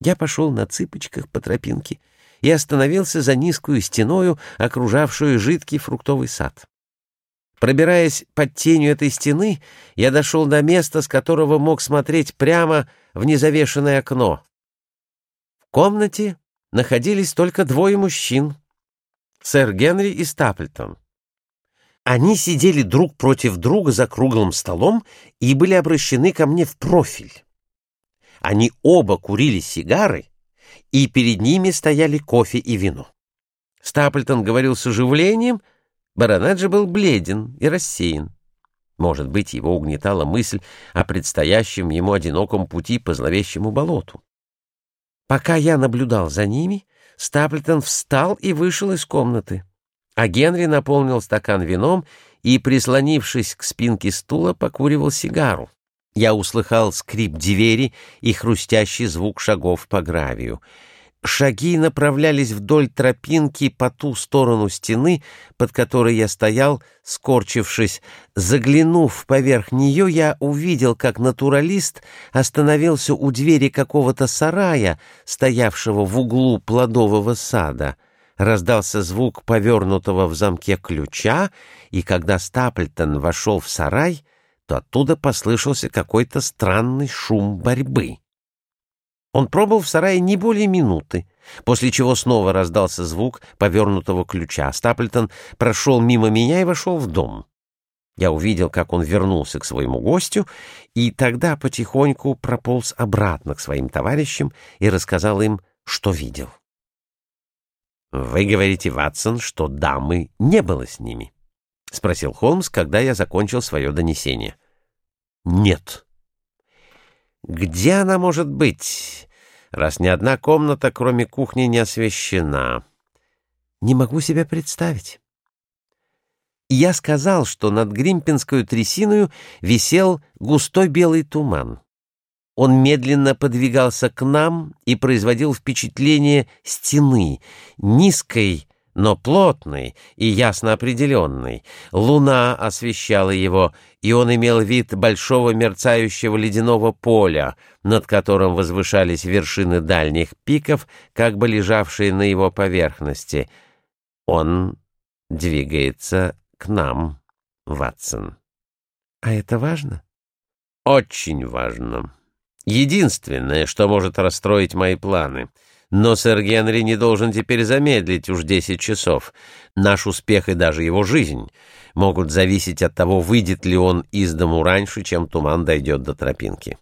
Я пошел на цыпочках по тропинке и остановился за низкую стеною, окружавшую жидкий фруктовый сад. Пробираясь под тенью этой стены, я дошел до места, с которого мог смотреть прямо в незавешенное окно. В комнате находились только двое мужчин — сэр Генри и Стаплтон. Они сидели друг против друга за круглым столом и были обращены ко мне в профиль. Они оба курили сигары, и перед ними стояли кофе и вино. Стаплтон говорил с оживлением, баронет же был бледен и рассеян. Может быть, его угнетала мысль о предстоящем ему одиноком пути по зловещему болоту. Пока я наблюдал за ними, Стаплтон встал и вышел из комнаты, а Генри наполнил стакан вином и, прислонившись к спинке стула, покуривал сигару. Я услыхал скрип двери и хрустящий звук шагов по гравию. Шаги направлялись вдоль тропинки по ту сторону стены, под которой я стоял, скорчившись. Заглянув поверх нее, я увидел, как натуралист остановился у двери какого-то сарая, стоявшего в углу плодового сада. Раздался звук повернутого в замке ключа, и когда Стаплтон вошел в сарай — то оттуда послышался какой-то странный шум борьбы. Он пробыл в сарае не более минуты, после чего снова раздался звук повернутого ключа. Стаплтон прошел мимо меня и вошел в дом. Я увидел, как он вернулся к своему гостю, и тогда потихоньку прополз обратно к своим товарищам и рассказал им, что видел. «Вы говорите, Ватсон, что дамы не было с ними?» — спросил Холмс, когда я закончил свое донесение. «Нет». «Где она может быть, раз ни одна комната, кроме кухни, не освещена?» «Не могу себе представить». я сказал, что над Гримпинскую трясиною висел густой белый туман. Он медленно подвигался к нам и производил впечатление стены, низкой, но плотный и ясно определенный. Луна освещала его, и он имел вид большого мерцающего ледяного поля, над которым возвышались вершины дальних пиков, как бы лежавшие на его поверхности. Он двигается к нам, Ватсон. А это важно? Очень важно. Единственное, что может расстроить мои планы — но сэр Генри не должен теперь замедлить уж десять часов. Наш успех и даже его жизнь могут зависеть от того, выйдет ли он из дому раньше, чем туман дойдет до тропинки.